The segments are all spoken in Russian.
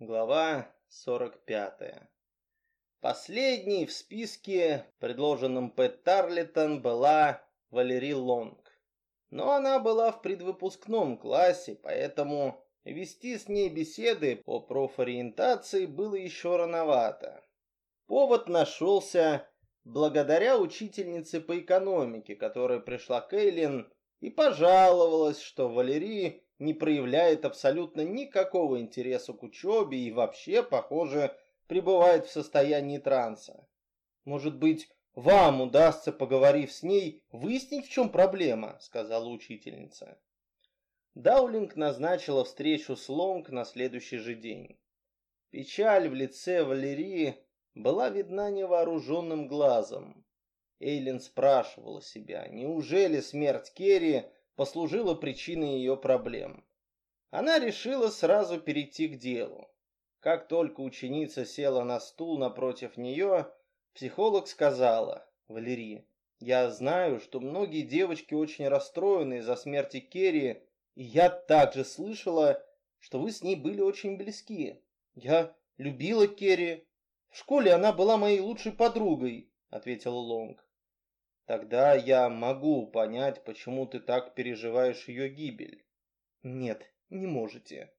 Глава 45. Последней в списке, предложенном Пэт Тарлитон, была Валерий Лонг. Но она была в предвыпускном классе, поэтому вести с ней беседы по профориентации было еще рановато. Повод нашелся благодаря учительнице по экономике, которая пришла к Эйлин и пожаловалась, что Валерий не проявляет абсолютно никакого интереса к учебе и вообще, похоже, пребывает в состоянии транса. Может быть, вам удастся, поговорив с ней, выяснить, в чем проблема, сказала учительница. Даулинг назначила встречу с Лонг на следующий же день. Печаль в лице Валерии была видна невооруженным глазом. Эйлин спрашивала себя, неужели смерть Керри послужила причиной ее проблем. Она решила сразу перейти к делу. Как только ученица села на стул напротив нее, психолог сказала, «Валерия, я знаю, что многие девочки очень расстроены из-за смерти Керри, и я также слышала, что вы с ней были очень близки. Я любила Керри. В школе она была моей лучшей подругой», — ответила Лонг. Тогда я могу понять, почему ты так переживаешь ее гибель. Нет, не можете.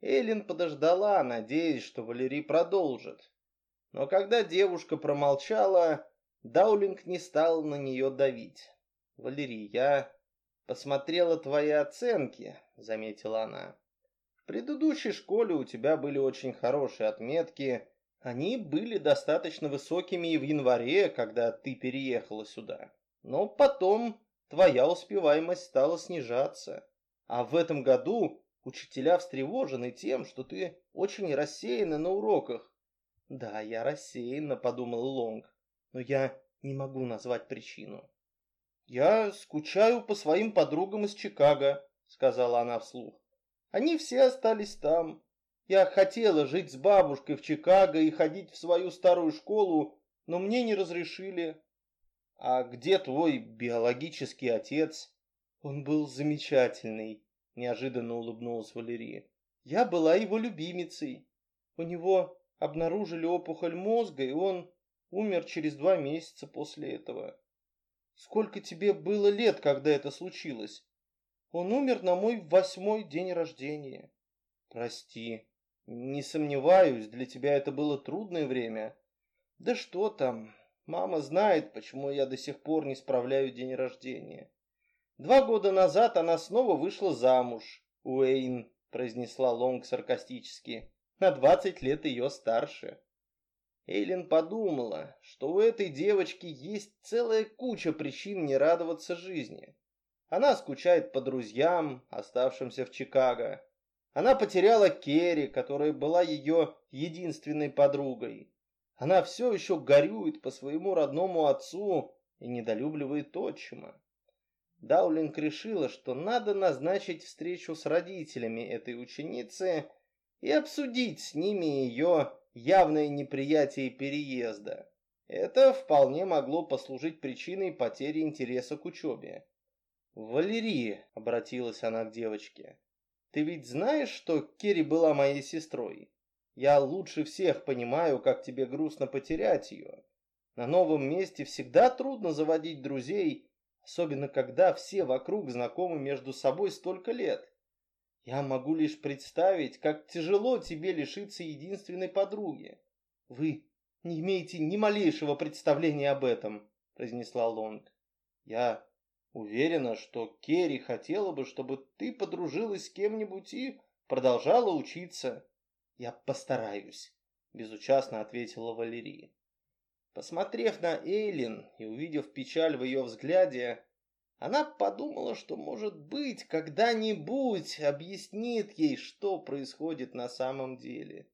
Эллен подождала, надеясь, что Валерий продолжит. Но когда девушка промолчала, Даулинг не стал на нее давить. «Валерий, я посмотрела твои оценки», — заметила она. «В предыдущей школе у тебя были очень хорошие отметки, они были достаточно высокими и в январе, когда ты переехала сюда. Но потом твоя успеваемость стала снижаться. А в этом году учителя встревожены тем, что ты очень рассеяна на уроках. Да, я рассеяна, подумал Лонг, но я не могу назвать причину. Я скучаю по своим подругам из Чикаго, сказала она вслух. Они все остались там, я хотела жить с бабушкой в Чикаго и ходить в свою старую школу, но мне не разрешили. А где твой биологический отец? Он был замечательный, неожиданно улыбнулась Валерия. Я была его любимицей. У него обнаружили опухоль мозга, и он умер через два месяца после этого. Сколько тебе было лет, когда это случилось? Он умер на мой восьмой день рождения. Прости, не сомневаюсь, для тебя это было трудное время. Да что там, мама знает, почему я до сих пор не справляю день рождения. Два года назад она снова вышла замуж. Уэйн, произнесла Лонг саркастически, на двадцать лет ее старше. Эйлин подумала, что у этой девочки есть целая куча причин не радоваться жизни. Она скучает по друзьям, оставшимся в Чикаго. Она потеряла Керри, которая была ее единственной подругой. Она все еще горюет по своему родному отцу и недолюбливает отчима. Даулинг решила, что надо назначить встречу с родителями этой ученицы и обсудить с ними ее явное неприятие переезда. Это вполне могло послужить причиной потери интереса к учебе. «Валерия», — обратилась она к девочке, ты ведь знаешь, что Керри была моей сестрой? Я лучше всех понимаю, как тебе грустно потерять ее. На новом месте всегда трудно заводить друзей, особенно когда все вокруг знакомы между собой столько лет. Я могу лишь представить, как тяжело тебе лишиться единственной подруги. Вы не имеете ни малейшего представления об этом, произнесла Лонг. Я Уверена, что Керри хотела бы, чтобы ты подружилась с кем-нибудь и продолжала учиться. Я постараюсь, безучастно ответила Валерия. Посмотрев на Эйлин и увидев печаль в ее взгляде, она подумала, что, может быть, когда-нибудь объяснит ей, что происходит на самом деле.